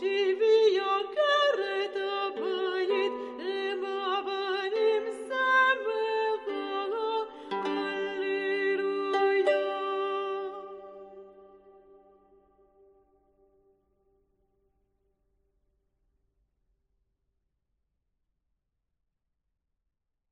she be